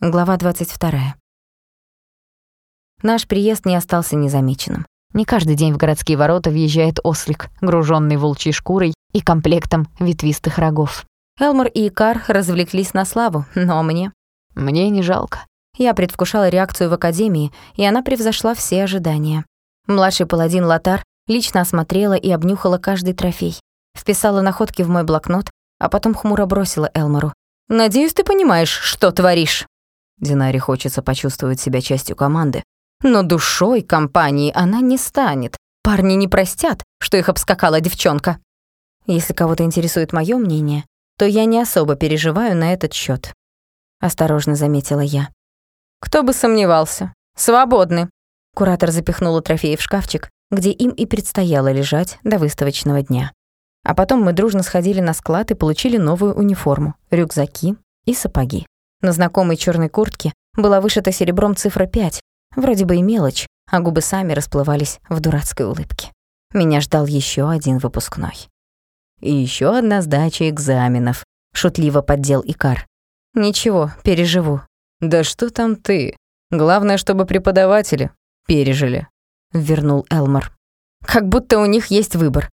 Глава 22. Наш приезд не остался незамеченным. Не каждый день в городские ворота въезжает ослик, груженный волчьей шкурой и комплектом ветвистых рогов. Элмор и Икар развлеклись на славу, но мне... Мне не жалко. Я предвкушала реакцию в Академии, и она превзошла все ожидания. Младший паладин Латар лично осмотрела и обнюхала каждый трофей. Вписала находки в мой блокнот, а потом хмуро бросила Элмору. «Надеюсь, ты понимаешь, что творишь». Динаре хочется почувствовать себя частью команды. Но душой компании она не станет. Парни не простят, что их обскакала девчонка. Если кого-то интересует моё мнение, то я не особо переживаю на этот счёт. Осторожно заметила я. Кто бы сомневался. Свободны. Куратор запихнула трофеи в шкафчик, где им и предстояло лежать до выставочного дня. А потом мы дружно сходили на склад и получили новую униформу, рюкзаки и сапоги. На знакомой черной куртке была вышита серебром цифра 5, вроде бы и мелочь, а губы сами расплывались в дурацкой улыбке. Меня ждал еще один выпускной. «И еще одна сдача экзаменов», — шутливо поддел Икар. «Ничего, переживу». «Да что там ты? Главное, чтобы преподаватели пережили», — вернул Элмор. «Как будто у них есть выбор».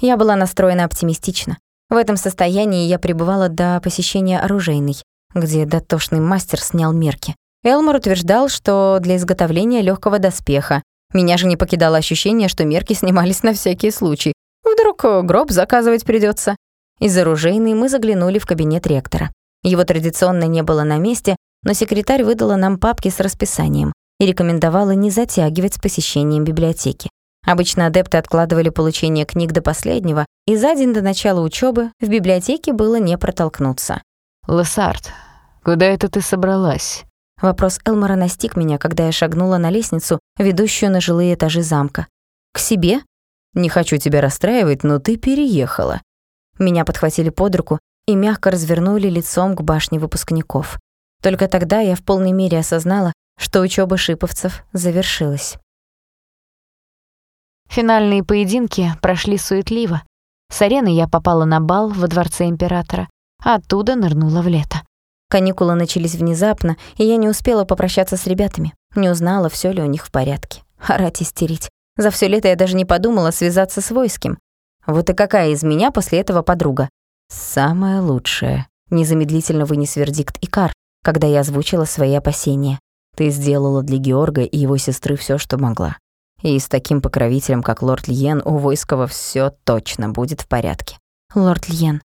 Я была настроена оптимистично. В этом состоянии я пребывала до посещения оружейной, где дотошный мастер снял мерки. Элмор утверждал, что для изготовления легкого доспеха. Меня же не покидало ощущение, что мерки снимались на всякий случай. Вдруг гроб заказывать придется. Из оружейной мы заглянули в кабинет ректора. Его традиционно не было на месте, но секретарь выдала нам папки с расписанием и рекомендовала не затягивать с посещением библиотеки. Обычно адепты откладывали получение книг до последнего, и за день до начала учебы в библиотеке было не протолкнуться. «Лессард, куда это ты собралась?» Вопрос Элмора настиг меня, когда я шагнула на лестницу, ведущую на жилые этажи замка. «К себе?» «Не хочу тебя расстраивать, но ты переехала». Меня подхватили под руку и мягко развернули лицом к башне выпускников. Только тогда я в полной мере осознала, что учёба шиповцев завершилась. Финальные поединки прошли суетливо. С арены я попала на бал во дворце императора, оттуда нырнула в лето. Каникулы начались внезапно, и я не успела попрощаться с ребятами. Не узнала, всё ли у них в порядке. Орать истерить. За всё лето я даже не подумала связаться с войским. Вот и какая из меня после этого подруга? Самая лучшая. Незамедлительно вынес вердикт Икар, когда я озвучила свои опасения. Ты сделала для Георга и его сестры всё, что могла. И с таким покровителем, как лорд Льен, у Войского всё точно будет в порядке. Лорд Льен.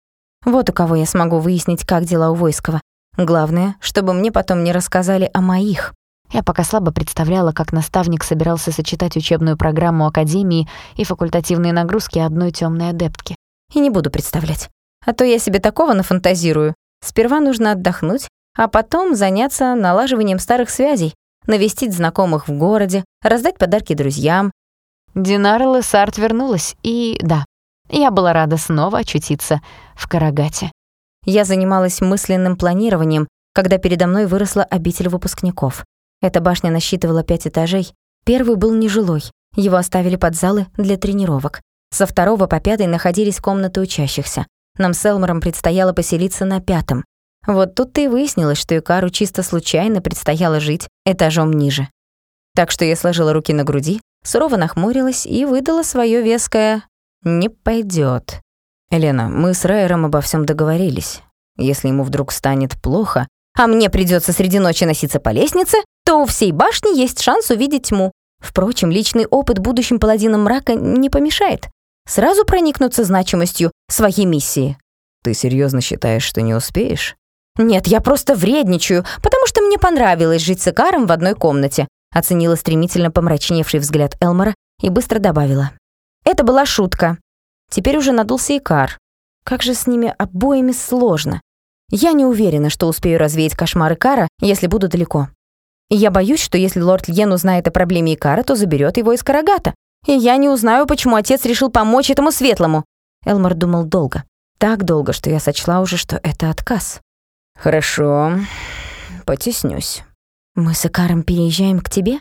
Вот у кого я смогу выяснить, как дела у Войского. Главное, чтобы мне потом не рассказали о моих. Я пока слабо представляла, как наставник собирался сочетать учебную программу Академии и факультативные нагрузки одной тёмной адептки. И не буду представлять. А то я себе такого нафантазирую. Сперва нужно отдохнуть, а потом заняться налаживанием старых связей, навестить знакомых в городе, раздать подарки друзьям. Динара Лессард вернулась, и да, я была рада снова очутиться в Карагате. Я занималась мысленным планированием, когда передо мной выросла обитель выпускников. Эта башня насчитывала пять этажей. Первый был нежилой, его оставили под залы для тренировок. Со второго по пятый находились комнаты учащихся. Нам с Элмором предстояло поселиться на пятом. Вот тут-то и выяснилось, что Икару чисто случайно предстояло жить этажом ниже. Так что я сложила руки на груди, сурово нахмурилась и выдала своё веское «не пойдёт». «Елена, мы с Райером обо всём договорились. Если ему вдруг станет плохо, а мне придётся среди ночи носиться по лестнице, то у всей башни есть шанс увидеть тьму. Впрочем, личный опыт будущим паладинам мрака не помешает. Сразу проникнуться значимостью своей миссии. Ты серьёзно считаешь, что не успеешь? «Нет, я просто вредничаю, потому что мне понравилось жить с Икаром в одной комнате», оценила стремительно помрачневший взгляд Элмора и быстро добавила. «Это была шутка. Теперь уже надулся Икар. Как же с ними обоими сложно. Я не уверена, что успею развеять кошмар Икара, если буду далеко. И я боюсь, что если лорд Льен узнает о проблеме Икара, то заберет его из Карагата. И я не узнаю, почему отец решил помочь этому светлому». Элмор думал долго. Так долго, что я сочла уже, что это отказ. «Хорошо, потеснюсь». «Мы с Икаром переезжаем к тебе?»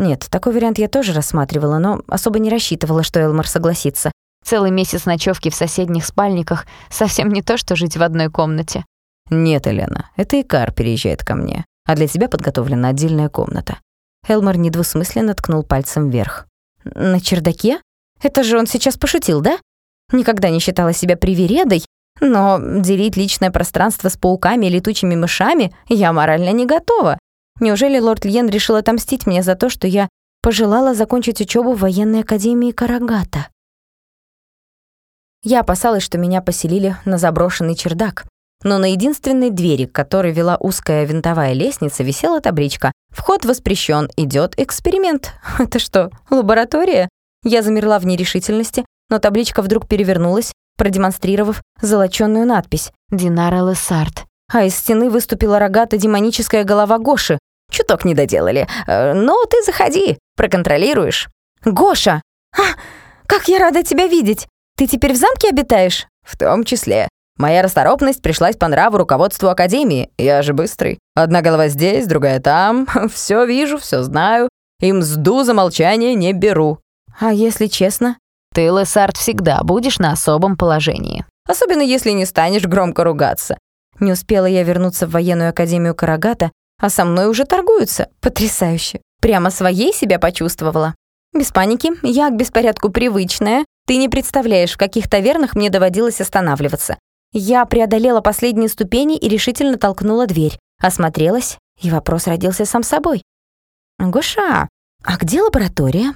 Нет, такой вариант я тоже рассматривала, но особо не рассчитывала, что Элмар согласится. Целый месяц ночевки в соседних спальниках совсем не то, что жить в одной комнате. Нет, Елена, это Икар переезжает ко мне. а для тебя подготовлена отдельная комната». Элмар недвусмысленно ткнул пальцем вверх. «На чердаке? Это же он сейчас пошутил, да? Никогда не считала себя привередой, но делить личное пространство с пауками и летучими мышами я морально не готова. Неужели лорд Льен решил отомстить мне за то, что я пожелала закончить учебу в военной академии Карагата? Я опасалась, что меня поселили на заброшенный чердак, но на единственной двери, к которой вела узкая винтовая лестница, висела табличка «Вход воспрещен, идет эксперимент». Это что, лаборатория? Я замерла в нерешительности, но табличка вдруг перевернулась, продемонстрировав золочёную надпись «Динара Лессард». А из стены выступила рогата демоническая голова Гоши. Чуток не доделали. Э, но ты заходи, проконтролируешь. «Гоша! А, как я рада тебя видеть! Ты теперь в замке обитаешь?» «В том числе. Моя расторопность пришлась по нраву руководству Академии. Я же быстрый. Одна голова здесь, другая там. Все вижу, все знаю. И мзду за молчание не беру. А если честно? Ты, Лессард, всегда будешь на особом положении. Особенно если не станешь громко ругаться. Не успела я вернуться в военную академию Карагата, а со мной уже торгуются. Потрясающе. Прямо своей себя почувствовала. Без паники, я к беспорядку привычная. Ты не представляешь, в каких тавернах мне доводилось останавливаться. Я преодолела последние ступени и решительно толкнула дверь. Осмотрелась, и вопрос родился сам собой. «Гоша, а где лаборатория?»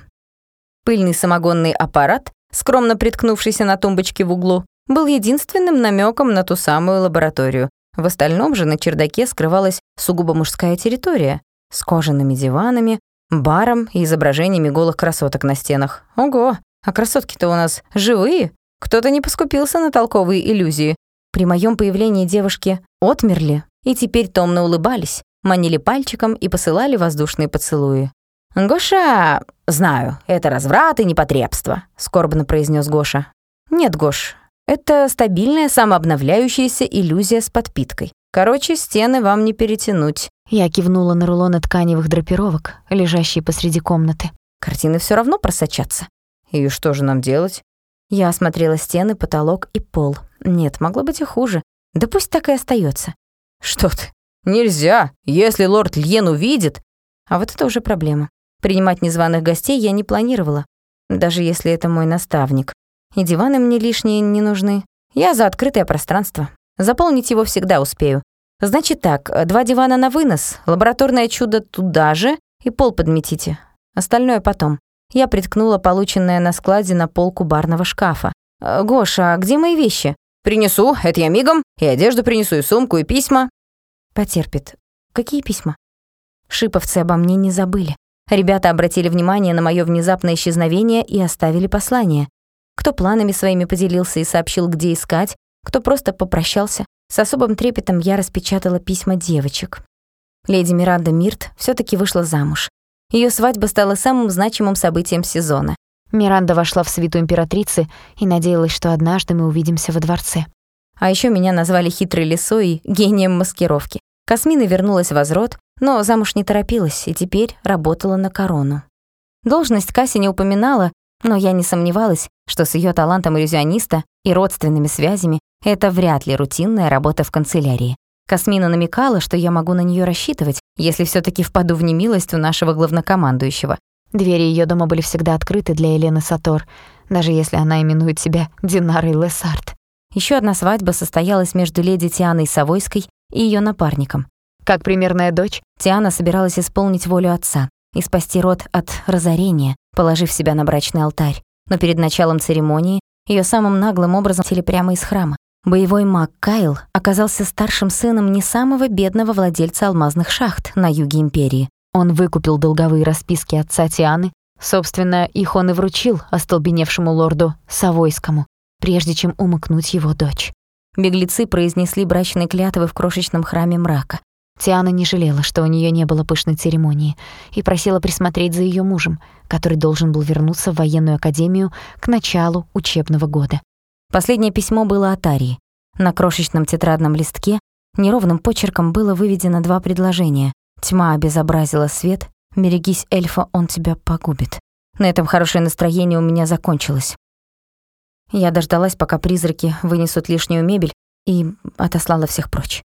Пыльный самогонный аппарат, скромно приткнувшийся на тумбочке в углу, был единственным намеком на ту самую лабораторию. В остальном же на чердаке скрывалась сугубо мужская территория с кожаными диванами, баром и изображениями голых красоток на стенах. Ого, а красотки-то у нас живые. Кто-то не поскупился на толковые иллюзии. При моем появлении девушки отмерли и теперь томно улыбались, манили пальчиком и посылали воздушные поцелуи. «Гоша, знаю, это разврат и непотребство», — скорбно произнес Гоша. «Нет, Гош, это стабильная самообновляющаяся иллюзия с подпиткой. Короче, стены вам не перетянуть». Я кивнула на рулоны тканевых драпировок, лежащие посреди комнаты. Картины все равно просочатся. «И что же нам делать?» Я осмотрела стены, потолок и пол. Нет, могло быть и хуже. Да пусть так и остается. Что ты? Нельзя. Если лорд Льен увидит... А вот это уже проблема. Принимать незваных гостей я не планировала. Даже если это мой наставник. И диваны мне лишние не нужны. Я за открытое пространство. Заполнить его всегда успею. Значит так, два дивана на вынос, лабораторное чудо туда же и пол подметите. Остальное потом. Я приткнула полученное на складе на полку барного шкафа. «Э, «Гоша, а где мои вещи?» «Принесу, это я мигом, и одежду принесу, и сумку, и письма». «Потерпит. Какие письма?» Шиповцы обо мне не забыли. Ребята обратили внимание на моё внезапное исчезновение и оставили послание. Кто планами своими поделился и сообщил, где искать, кто просто попрощался. С особым трепетом я распечатала письма девочек. Леди Миранда Мирт всё таки вышла замуж. Ее свадьба стала самым значимым событием сезона. Миранда вошла в свиту императрицы и надеялась, что однажды мы увидимся во дворце. А еще меня назвали хитрой лисой и гением маскировки. Касмина вернулась в Азрот, но замуж не торопилась и теперь работала на корону. Должность Касси не упоминала, но я не сомневалась, что с ее талантом иллюзиониста и родственными связями это вряд ли рутинная работа в канцелярии. Касмина намекала, что я могу на нее рассчитывать, если все таки впаду в немилость у нашего главнокомандующего. Двери ее дома были всегда открыты для Елены Сатор, даже если она именует себя Динарой Лесард. Еще одна свадьба состоялась между леди Тианой Савойской и ее напарником. Как примерная дочь, Тиана собиралась исполнить волю отца и спасти род от разорения, положив себя на брачный алтарь. Но перед началом церемонии ее самым наглым образом сели прямо из храма. Боевой маг Кайл оказался старшим сыном не самого бедного владельца алмазных шахт на юге Империи. Он выкупил долговые расписки отца Тианы. Собственно, их он и вручил остолбеневшему лорду Савойскому, прежде чем умыкнуть его дочь. Беглецы произнесли брачные клятвы в крошечном храме мрака. Тиана не жалела, что у нее не было пышной церемонии, и просила присмотреть за ее мужем, который должен был вернуться в военную академию к началу учебного года. Последнее письмо было от Арии. На крошечном тетрадном листке неровным почерком было выведено два предложения. «Тьма обезобразила свет, берегись эльфа, он тебя погубит». На этом хорошее настроение у меня закончилось. Я дождалась, пока призраки вынесут лишнюю мебель, и отослала всех прочь.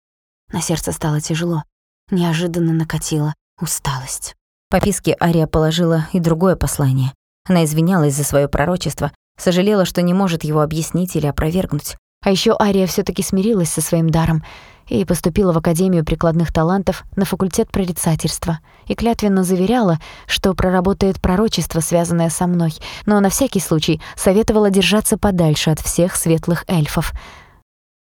На сердце стало тяжело. неожиданно накатила усталость. По писке Ария положила и другое послание. Она извинялась за свое пророчество, сожалела, что не может его объяснить или опровергнуть. А еще Ария все таки смирилась со своим даром и поступила в Академию прикладных талантов на факультет прорицательства и клятвенно заверяла, что проработает пророчество, связанное со мной, но на всякий случай советовала держаться подальше от всех светлых эльфов.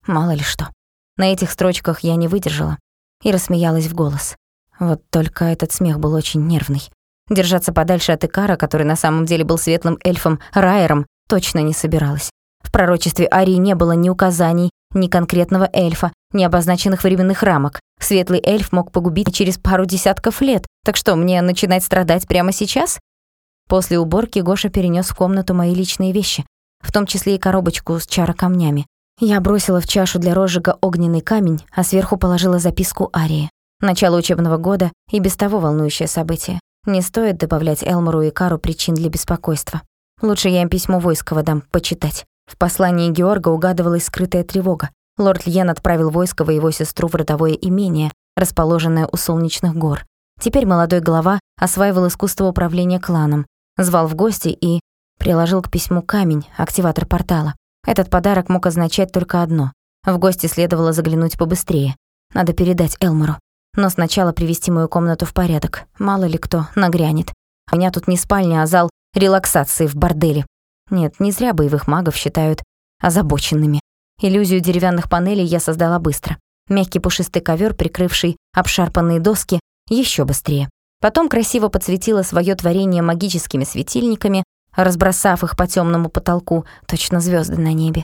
Мало ли что. На этих строчках я не выдержала и рассмеялась в голос. Вот только этот смех был очень нервный. Держаться подальше от Икара, который на самом деле был светлым эльфом Райером, точно не собиралась. В пророчестве Арии не было ни указаний, ни конкретного эльфа, ни обозначенных временных рамок. Светлый эльф мог погубить через пару десятков лет. Так что, мне начинать страдать прямо сейчас? После уборки Гоша перенес в комнату мои личные вещи, в том числе и коробочку с чарокамнями. Я бросила в чашу для розжига огненный камень, а сверху положила записку Арии. Начало учебного года и без того волнующее событие. Не стоит добавлять Элмору и Кару причин для беспокойства. Лучше я им письмо войского дам почитать. В послании Георга угадывалась скрытая тревога. Лорд Льен отправил войского и его сестру в родовое имение, расположенное у Солнечных гор. Теперь молодой глава осваивал искусство управления кланом, звал в гости и приложил к письму камень, активатор портала. Этот подарок мог означать только одно. В гости следовало заглянуть побыстрее. Надо передать Элмору. Но сначала привести мою комнату в порядок. Мало ли кто нагрянет. У меня тут не спальня, а зал релаксации в борделе. Нет, не зря боевых магов считают озабоченными. Иллюзию деревянных панелей я создала быстро. Мягкий пушистый ковер, прикрывший обшарпанные доски, еще быстрее. Потом красиво подсветила свое творение магическими светильниками, разбросав их по темному потолку, точно звезды на небе.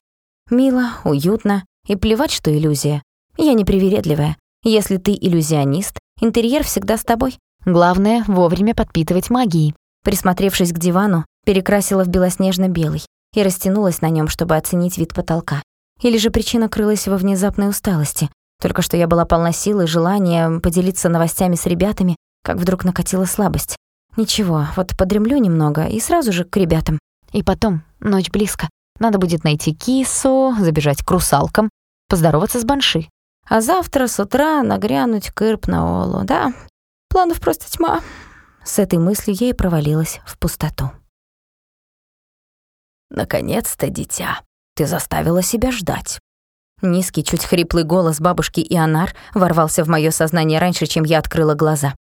Мило, уютно и плевать, что иллюзия. Я непривередливая. Если ты иллюзионист, интерьер всегда с тобой. Главное — вовремя подпитывать магией. Присмотревшись к дивану, перекрасила в белоснежно-белый и растянулась на нем, чтобы оценить вид потолка. Или же причина крылась во внезапной усталости. Только что я была полна силы, желания поделиться новостями с ребятами, как вдруг накатила слабость. Ничего, вот подремлю немного и сразу же к ребятам. И потом, ночь близко. Надо будет найти кису, забежать к русалкам, поздороваться с Банши. А завтра с утра нагрянуть к Ирпнаолу, да? Планов просто тьма. С этой мыслью я и провалилась в пустоту. «Наконец-то, дитя, ты заставила себя ждать». Низкий, чуть хриплый голос бабушки Ионар ворвался в моё сознание раньше, чем я открыла глаза.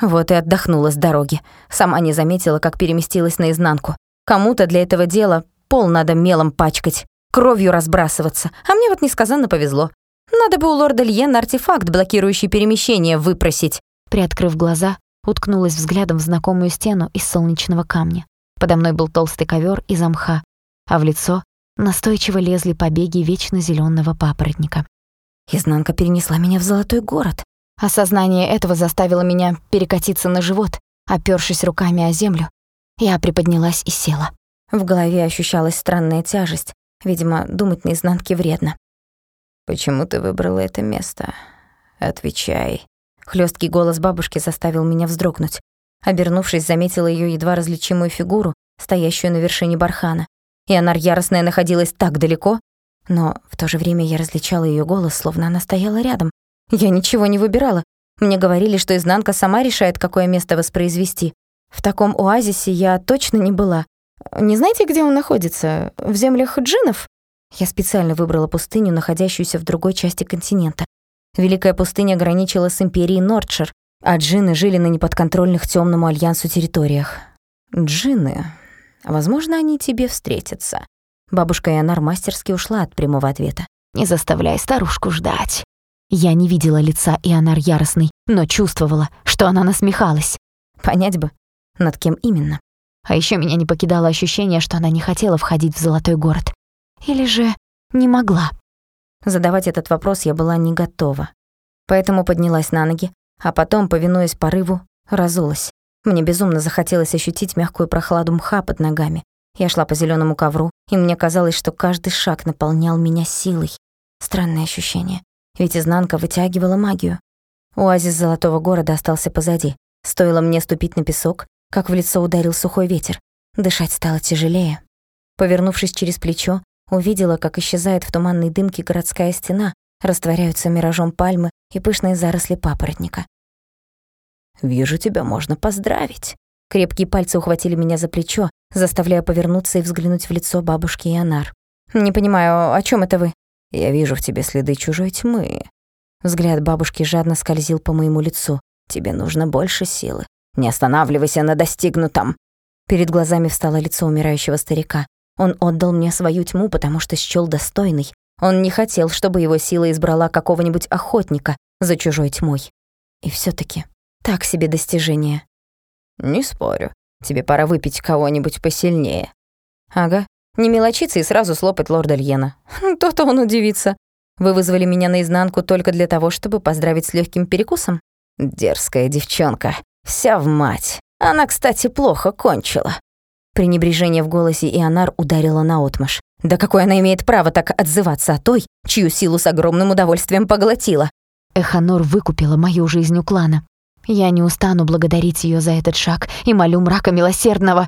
Вот и отдохнула с дороги. Сама не заметила, как переместилась наизнанку. Кому-то для этого дела пол надо мелом пачкать, кровью разбрасываться, а мне вот несказанно повезло. Надо бы у лорда Льена артефакт, блокирующий перемещение, выпросить. Приоткрыв глаза, уткнулась взглядом в знакомую стену из солнечного камня. Подо мной был толстый ковер из мха, а в лицо настойчиво лезли побеги вечно зеленого папоротника. Изнанка перенесла меня в золотой город. Осознание этого заставило меня перекатиться на живот, опёршись руками о землю. Я приподнялась и села. В голове ощущалась странная тяжесть. Видимо, думать наизнанке вредно. «Почему ты выбрала это место? Отвечай». Хлёсткий голос бабушки заставил меня вздрогнуть. Обернувшись, заметила её едва различимую фигуру, стоящую на вершине бархана. И она яростная находилась так далеко, но в то же время я различала её голос, словно она стояла рядом. Я ничего не выбирала. Мне говорили, что изнанка сама решает, какое место воспроизвести. В таком оазисе я точно не была. Не знаете, где он находится? В землях джинов? Я специально выбрала пустыню, находящуюся в другой части континента. Великая пустыня граничила с империей Нордшир, а джины жили на неподконтрольных темному альянсу территориях. Джины. Возможно, они тебе встретятся. Бабушка Ионар мастерски ушла от прямого ответа. «Не заставляй старушку ждать». Я не видела лица Ионар яростной, но чувствовала, что она насмехалась. Понять бы, над кем именно. А еще меня не покидало ощущение, что она не хотела входить в золотой город. Или же не могла? Задавать этот вопрос я была не готова. Поэтому поднялась на ноги, а потом, повинуясь порыву, разулась. Мне безумно захотелось ощутить мягкую прохладу мха под ногами. Я шла по зеленому ковру, и мне казалось, что каждый шаг наполнял меня силой. Странное ощущение, ведь изнанка вытягивала магию. Оазис золотого города остался позади. Стоило мне ступить на песок, как в лицо ударил сухой ветер. Дышать стало тяжелее. Повернувшись через плечо, Увидела, как исчезает в туманной дымке городская стена, растворяются миражом пальмы и пышные заросли папоротника. Вижу, тебя можно поздравить». Крепкие пальцы ухватили меня за плечо, заставляя повернуться и взглянуть в лицо бабушки Ионар. «Не понимаю, о чем это вы?» «Я вижу в тебе следы чужой тьмы». Взгляд бабушки жадно скользил по моему лицу. «Тебе нужно больше силы. Не останавливайся на достигнутом». Перед глазами встало лицо умирающего старика. Он отдал мне свою тьму, потому что счёл достойный. Он не хотел, чтобы его сила избрала какого-нибудь охотника за чужой тьмой. И все таки так себе достижение. «Не спорю. Тебе пора выпить кого-нибудь посильнее». «Ага. Не мелочиться и сразу слопать лорда Льена. То-то он удивится. Вы вызвали меня наизнанку только для того, чтобы поздравить с легким перекусом?» «Дерзкая девчонка. Вся в мать. Она, кстати, плохо кончила». Пренебрежение в голосе Ионар ударило наотмашь. Да какое она имеет право так отзываться о той, чью силу с огромным удовольствием поглотила? Эханор выкупила мою жизнь у клана. Я не устану благодарить ее за этот шаг и молю мрака милосердного.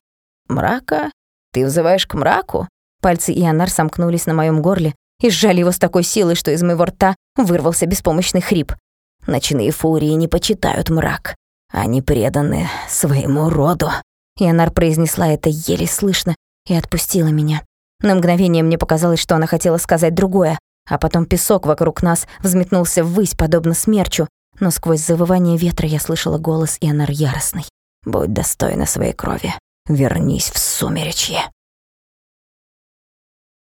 Мрака? Ты взываешь к мраку? Пальцы Ионар сомкнулись на моем горле и сжали его с такой силой, что из моего рта вырвался беспомощный хрип. Ночные фурии не почитают мрак. Они преданы своему роду. Ионар произнесла это еле слышно и отпустила меня. На мгновение мне показалось, что она хотела сказать другое, а потом песок вокруг нас взметнулся ввысь, подобно смерчу, но сквозь завывание ветра я слышала голос Ионар яростный. «Будь достойна своей крови. Вернись в сумеречье».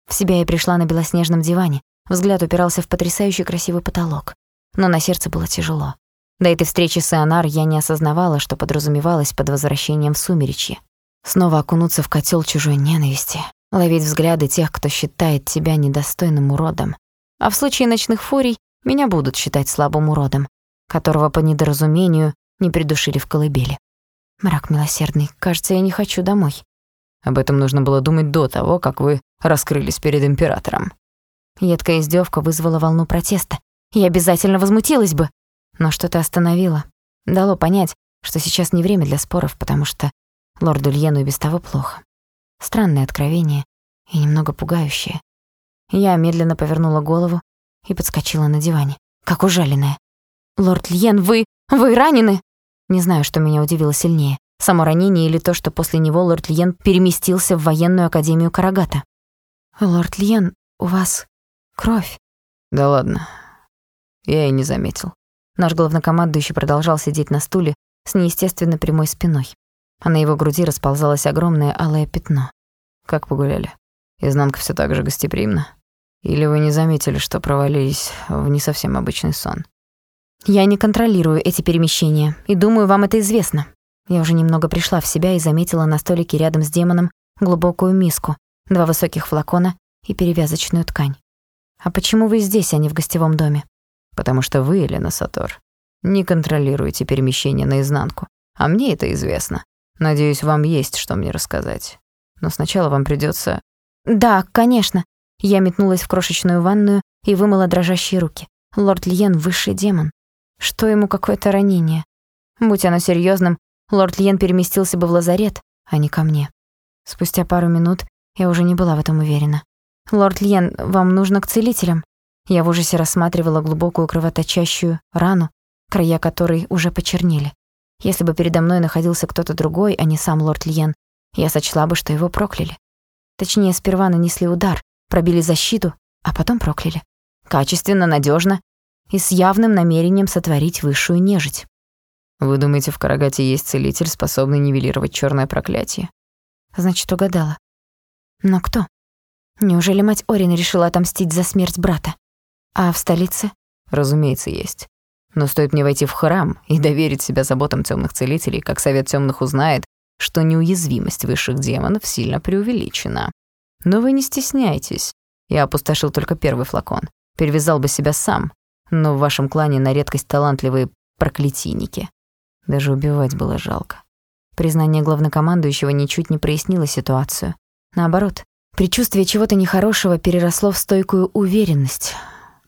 В себя я пришла на белоснежном диване. Взгляд упирался в потрясающий красивый потолок. Но на сердце было тяжело. До этой встречи с Ионар я не осознавала, что подразумевалось под возвращением в сумеречье. Снова окунуться в котел чужой ненависти, ловить взгляды тех, кто считает тебя недостойным уродом. А в случае ночных фурий меня будут считать слабым уродом, которого по недоразумению не придушили в колыбели. Мрак милосердный, кажется, я не хочу домой. Об этом нужно было думать до того, как вы раскрылись перед императором. Едкая издевка вызвала волну протеста. Я обязательно возмутилась бы, но что-то остановило. Дало понять, что сейчас не время для споров, потому что лорду Льену и без того плохо. Странное откровение и немного пугающее. Я медленно повернула голову и подскочила на диване, как ужаленная. «Лорд Льен, вы... вы ранены?» Не знаю, что меня удивило сильнее. Само ранение или то, что после него лорд Льен переместился в военную академию Карагата. «Лорд Льен, у вас кровь». «Да ладно. Я и не заметил». Наш главнокомандующий продолжал сидеть на стуле с неестественно прямой спиной, а на его груди расползалось огромное алое пятно. «Как погуляли? Изнанка все так же гостеприимна? Или вы не заметили, что провалились в не совсем обычный сон?» «Я не контролирую эти перемещения, и думаю, вам это известно». Я уже немного пришла в себя и заметила на столике рядом с демоном глубокую миску, два высоких флакона и перевязочную ткань. «А почему вы здесь, а не в гостевом доме?» Потому что вы, Елена Сатор, не контролируете перемещение наизнанку. А мне это известно. Надеюсь, вам есть что мне рассказать. Но сначала вам придётся... Да, конечно. Я метнулась в крошечную ванную и вымыла дрожащие руки. Лорд Льен — высший демон. Что ему какое-то ранение? Будь оно серьёзным, лорд Льен переместился бы в лазарет, а не ко мне. Спустя пару минут я уже не была в этом уверена. «Лорд Льен, вам нужно к целителям?» Я в ужасе рассматривала глубокую кровоточащую рану, края которой уже почернели. Если бы передо мной находился кто-то другой, а не сам лорд Льен, я сочла бы, что его прокляли. Точнее, сперва нанесли удар, пробили защиту, а потом прокляли. Качественно, надежно и с явным намерением сотворить высшую нежить. Вы думаете, в Карагате есть целитель, способный нивелировать черное проклятие? Значит, угадала. Но кто? Неужели мать Орин решила отомстить за смерть брата? А в столице? Разумеется, есть. Но стоит мне войти в храм и доверить себя заботам темных целителей, как совет темных узнает, что неуязвимость высших демонов сильно преувеличена. Но вы не стесняйтесь. Я опустошил только первый флакон. Перевязал бы себя сам. Но в вашем клане на редкость талантливые проклятийники. Даже убивать было жалко. Признание главнокомандующего ничуть не прояснило ситуацию. Наоборот, предчувствие чего-то нехорошего переросло в стойкую уверенность.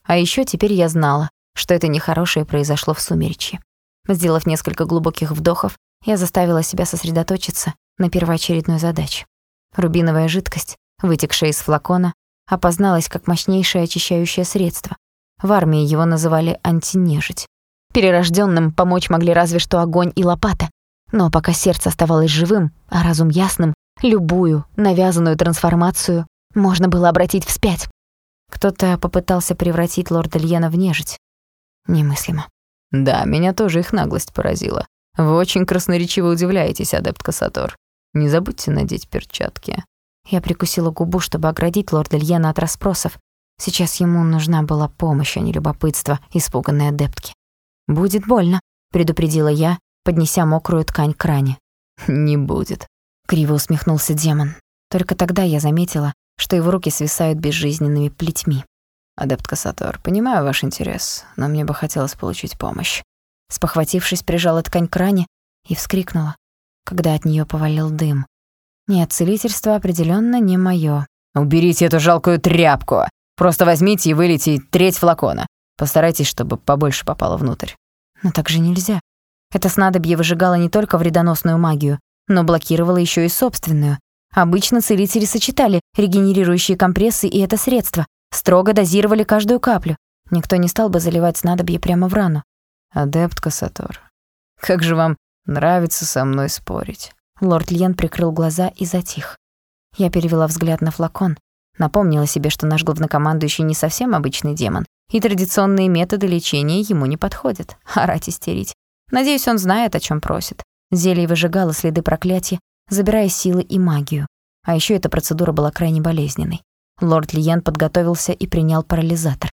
А еще теперь я знала, что это нехорошее произошло в сумеречье. Сделав несколько глубоких вдохов, я заставила себя сосредоточиться на первоочередной задаче. Рубиновая жидкость, вытекшая из флакона, опозналась как мощнейшее очищающее средство. В армии его называли антинежить. Перерожденным помочь могли разве что огонь и лопата. Но пока сердце оставалось живым, а разум ясным, любую навязанную трансформацию можно было обратить вспять. Кто-то попытался превратить лорда Льена в нежить. Немыслимо. Да, меня тоже их наглость поразила. Вы очень красноречиво удивляетесь, адепт Кассатор. Не забудьте надеть перчатки. Я прикусила губу, чтобы оградить лорда Льена от расспросов. Сейчас ему нужна была помощь, а не любопытство испуганной адептки. «Будет больно», — предупредила я, поднеся мокрую ткань к ране. «Не будет», — криво усмехнулся демон. Только тогда я заметила, что его руки свисают безжизненными плетьми. «Адепт Кассатор, понимаю ваш интерес, но мне бы хотелось получить помощь». Спохватившись, прижала ткань к ране и вскрикнула, когда от нее повалил дым. Нет, целительство определенно не мое. «Уберите эту жалкую тряпку! Просто возьмите и вылейте треть флакона. Постарайтесь, чтобы побольше попало внутрь». Но так же нельзя. Это снадобье выжигало не только вредоносную магию, но блокировало еще и собственную. Обычно целители сочетали регенерирующие компрессы и это средство, строго дозировали каждую каплю. Никто не стал бы заливать снадобье прямо в рану. «Адепт Кассатор, как же вам нравится со мной спорить?» Лорд Льен прикрыл глаза и затих. Я перевела взгляд на флакон, напомнила себе, что наш главнокомандующий не совсем обычный демон, и традиционные методы лечения ему не подходят. Орать истерить. Надеюсь, он знает, о чем просит. Зелье выжигало следы проклятия, забирая силы и магию. А еще эта процедура была крайне болезненной. Лорд Лиен подготовился и принял парализатор.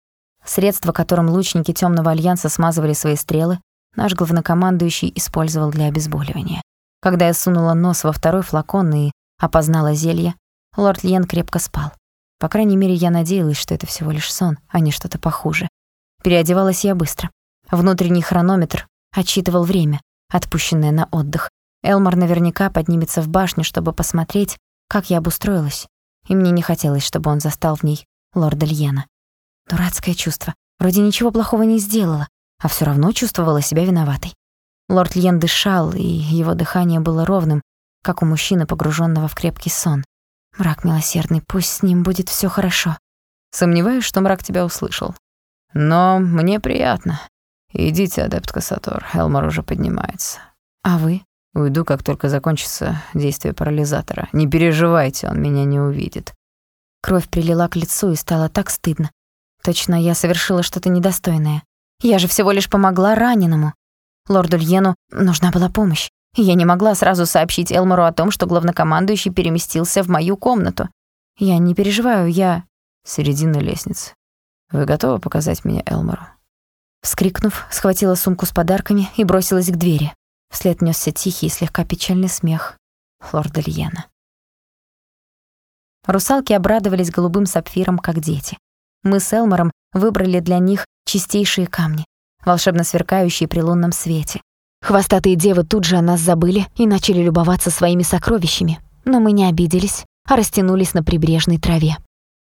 Средство, которым лучники Темного Альянса смазывали свои стрелы, наш главнокомандующий использовал для обезболивания. Когда я сунула нос во второй флакон и опознала зелье, лорд Лиен крепко спал. По крайней мере, я надеялась, что это всего лишь сон, а не что-то похуже. Переодевалась я быстро. Внутренний хронометр отсчитывал время, отпущенное на отдых. Элмар наверняка поднимется в башню, чтобы посмотреть, как я обустроилась, и мне не хотелось, чтобы он застал в ней лорда Льена. Дурацкое чувство. Вроде ничего плохого не сделала, а всё равно чувствовала себя виноватой. Лорд Льен дышал, и его дыхание было ровным, как у мужчины, погруженного в крепкий сон. Мрак милосердный, пусть с ним будет всё хорошо. Сомневаюсь, что мрак тебя услышал. Но мне приятно. Идите, адепт Кассатор, Элмар уже поднимается. А вы? Уйду, как только закончится действие парализатора. Не переживайте, он меня не увидит. Кровь прилила к лицу и стало так стыдно. Точно я совершила что-то недостойное. Я же всего лишь помогла раненому. Лорду Льену нужна была помощь. Я не могла сразу сообщить Элмору о том, что главнокомандующий переместился в мою комнату. Я не переживаю, я... Середина лестницы. Вы готовы показать меня Элмору? Вскрикнув, схватила сумку с подарками и бросилась к двери. Вслед нёсся тихий и слегка печальный смех лорда Льена. Русалки обрадовались голубым сапфиром, как дети. Мы с Элмором выбрали для них чистейшие камни, волшебно сверкающие при лунном свете. Хвостатые девы тут же о нас забыли и начали любоваться своими сокровищами. Но мы не обиделись, а растянулись на прибрежной траве,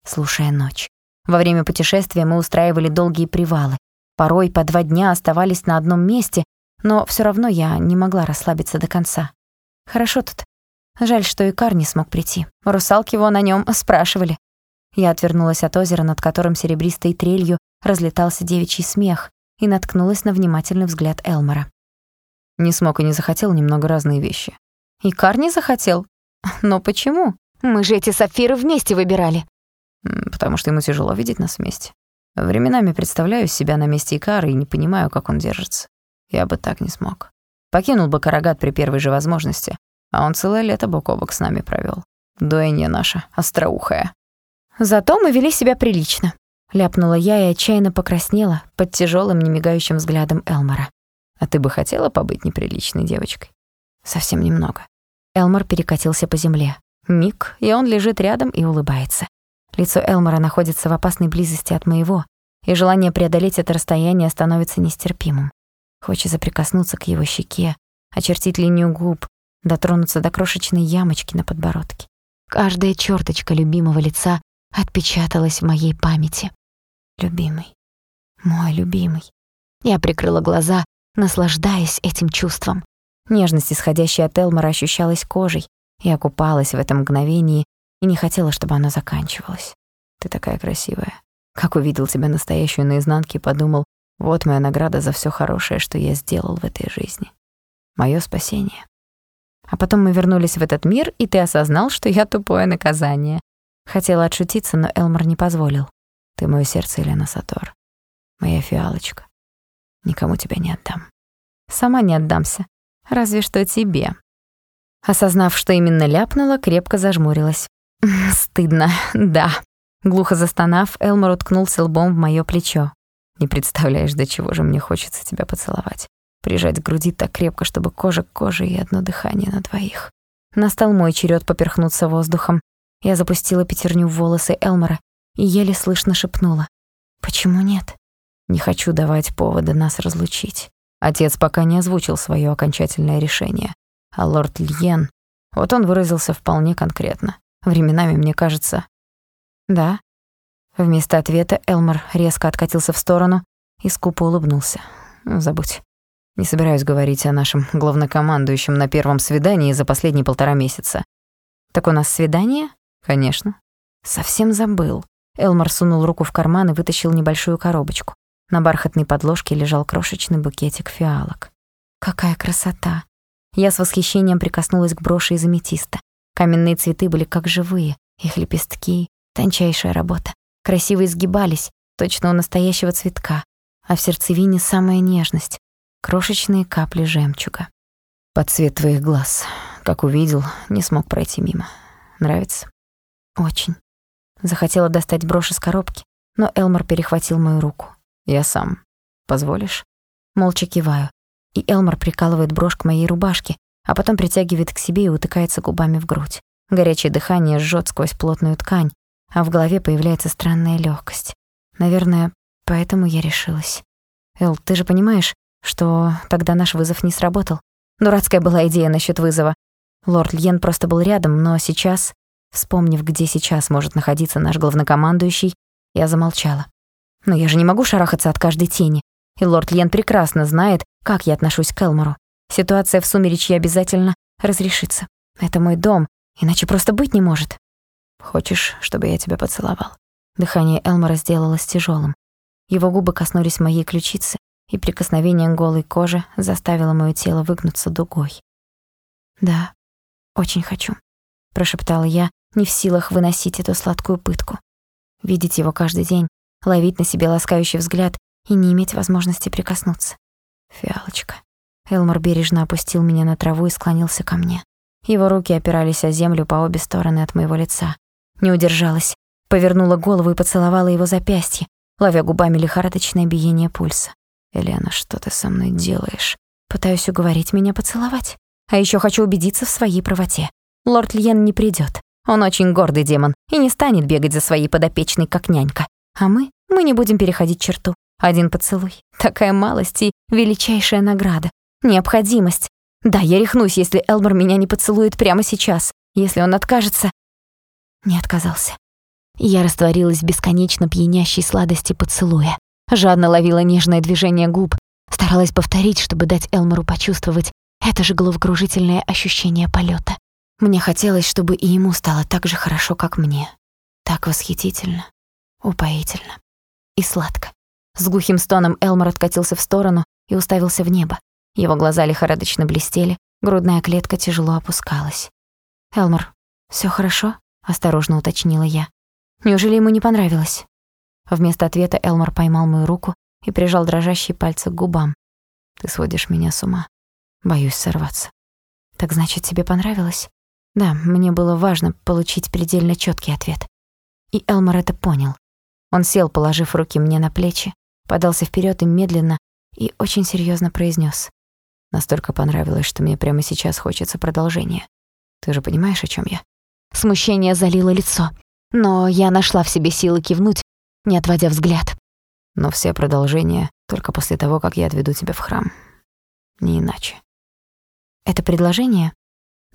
слушая ночь. Во время путешествия мы устраивали долгие привалы. Порой по два дня оставались на одном месте, но все равно я не могла расслабиться до конца. Хорошо тут. Жаль, что Икар не смог прийти. Русалки его на нем спрашивали. Я отвернулась от озера, над которым серебристой трелью разлетался девичий смех, и наткнулась на внимательный взгляд Элмора. Не смог и не захотел немного разные вещи. Икар не захотел? Но почему? Мы же эти сапфиры вместе выбирали. Потому что ему тяжело видеть нас вместе. Временами представляю себя на месте Икара и не понимаю, как он держится. Я бы так не смог. Покинул бы Карагат при первой же возможности, а он целое лето бок о бок с нами провёл. Дуэнья наша, остроухая. Зато мы вели себя прилично. Ляпнула я и отчаянно покраснела под тяжелым немигающим взглядом Элмора. А ты бы хотела побыть неприличной девочкой? Совсем немного. Элмор перекатился по земле. Миг, и он лежит рядом и улыбается. Лицо Элмора находится в опасной близости от моего, и желание преодолеть это расстояние становится нестерпимым. Хочется прикоснуться к его щеке, очертить линию губ, дотронуться до крошечной ямочки на подбородке. Каждая черточка любимого лица отпечаталась в моей памяти. Любимый. Мой любимый. Я прикрыла глаза, наслаждаясь этим чувством. Нежность, исходящая от Элмора, ощущалась кожей. Я купалась в этом мгновении и не хотела, чтобы оно заканчивалось. Ты такая красивая. Как увидел тебя настоящую наизнанке, подумал, Вот моя награда за все хорошее, что я сделал в этой жизни. Моё спасение. А потом мы вернулись в этот мир, и ты осознал, что я тупое наказание. Хотела отшутиться, но Элмор не позволил. Ты моё сердце, Елена Сатор. Моя фиалочка. Никому тебя не отдам. Сама не отдамся. Разве что тебе. Осознав, что именно ляпнула, крепко зажмурилась. «Стыдно, да». Глухо застонав, Элмор уткнулся лбом в моё плечо. «Не представляешь, до чего же мне хочется тебя поцеловать. Прижать к груди так крепко, чтобы кожа к коже и одно дыхание на двоих». Настал мой черед поперхнуться воздухом. Я запустила пятерню в волосы Элмора и еле слышно шепнула. «Почему нет?» «Не хочу давать повода нас разлучить. Отец пока не озвучил своё окончательное решение. А лорд Льен, вот он выразился вполне конкретно. Временами, мне кажется... Да. Вместо ответа Элмор резко откатился в сторону и скупо улыбнулся. «Ну, забудь. Не собираюсь говорить о нашем главнокомандующем на первом свидании за последние полтора месяца. Так у нас свидание? Конечно. Совсем забыл. Элмор сунул руку в карман и вытащил небольшую коробочку. На бархатной подложке лежал крошечный букетик фиалок. Какая красота! Я с восхищением прикоснулась к броши из аметиста. Каменные цветы были как живые, их лепестки, тончайшая работа. Красиво изгибались, точно у настоящего цветка, а в сердцевине самая нежность, крошечные капли жемчуга. Под цвет твоих глаз, как увидел, не смог пройти мимо. Нравится? Очень. Захотела достать брошь из коробки, но Элмор перехватил мою руку. Я сам. Позволишь? Молча киваю и Элмор прикалывает брошь к моей рубашке, а потом притягивает к себе и утыкается губами в грудь. Горячее дыхание жжет сквозь плотную ткань, а в голове появляется странная легкость. Наверное, поэтому я решилась. Эл, ты же понимаешь, что тогда наш вызов не сработал? Дурацкая была идея насчет вызова. Лорд Льен просто был рядом, но сейчас, вспомнив, где сейчас может находиться наш главнокомандующий, я замолчала. Но я же не могу шарахаться от каждой тени. И лорд Льен прекрасно знает, как я отношусь к Элмору. Ситуация в сумеречье обязательно разрешится. Это мой дом, иначе просто быть не может. Хочешь, чтобы я тебя поцеловал? Дыхание Элмора сделалось тяжелым. Его губы коснулись моей ключицы, и прикосновение голой кожи заставило моё тело выгнуться дугой. «Да, очень хочу», — прошептала я, не в силах выносить эту сладкую пытку. Видеть его каждый день, ловить на себе ласкающий взгляд и не иметь возможности прикоснуться. Фиалочка. Элмор бережно опустил меня на траву и склонился ко мне. Его руки опирались о землю по обе стороны от моего лица. Не удержалась, повернула голову и поцеловала его запястье, ловя губами лихорадочное биение пульса. «Елена, что ты со мной делаешь?» Пытаюсь уговорить меня поцеловать. А еще хочу убедиться в своей правоте. Лорд Льен не придет. Он очень гордый демон и не станет бегать за своей подопечной, как нянька. А мы, мы не будем переходить черту. Один поцелуй. Такая малость и величайшая награда. Необходимость. Да, я рехнусь, если Элмор меня не поцелует прямо сейчас. Если он откажется... Не отказался. Я растворилась в бесконечно пьянящей сладости поцелуя. Жадно ловила нежное движение губ. Старалась повторить, чтобы дать Элмору почувствовать это же головокружительное ощущение полета. Мне хотелось, чтобы и ему стало так же хорошо, как мне. Так восхитительно, упоительно и сладко. С глухим стоном Элмор откатился в сторону и уставился в небо. Его глаза лихорадочно блестели, грудная клетка тяжело опускалась. «Элмор, всё хорошо?» — осторожно уточнила я. «Неужели ему не понравилось?» Вместо ответа Элмор поймал мою руку и прижал дрожащие пальцы к губам. «Ты сводишь меня с ума. Боюсь сорваться». «Так значит, тебе понравилось?» Да, мне было важно получить предельно чёткий ответ. И Элмор это понял. Он сел, положив руки мне на плечи, подался вперед и медленно и очень серьезно произнес: Настолько понравилось, что мне прямо сейчас хочется продолжения. Ты же понимаешь, о чем я? Смущение залило лицо, но я нашла в себе силы кивнуть, не отводя взгляд. Но все продолжения только после того, как я отведу тебя в храм. Не иначе. Это предложение?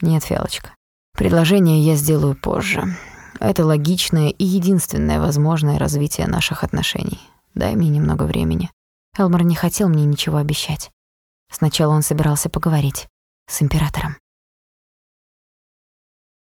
Нет, Фиалочка. Предложение я сделаю позже. Это логичное и единственное возможное развитие наших отношений. Дай мне немного времени. Элмор не хотел мне ничего обещать. Сначала он собирался поговорить с императором.